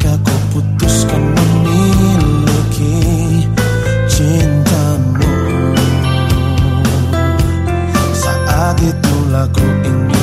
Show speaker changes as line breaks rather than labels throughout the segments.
ketika kau putuskan memiliki cintamu. Saat itulah ku ingin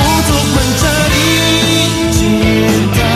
untuk mencari cinta.